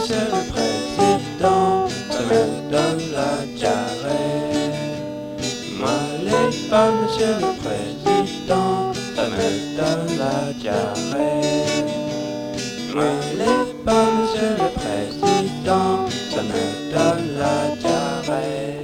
monsieur le président, ça me donne la diarrhée. Moi, les monsieur le président, ça me donne la diarrhée. Moi, les monsieur le président, ça me donne la diarrhée.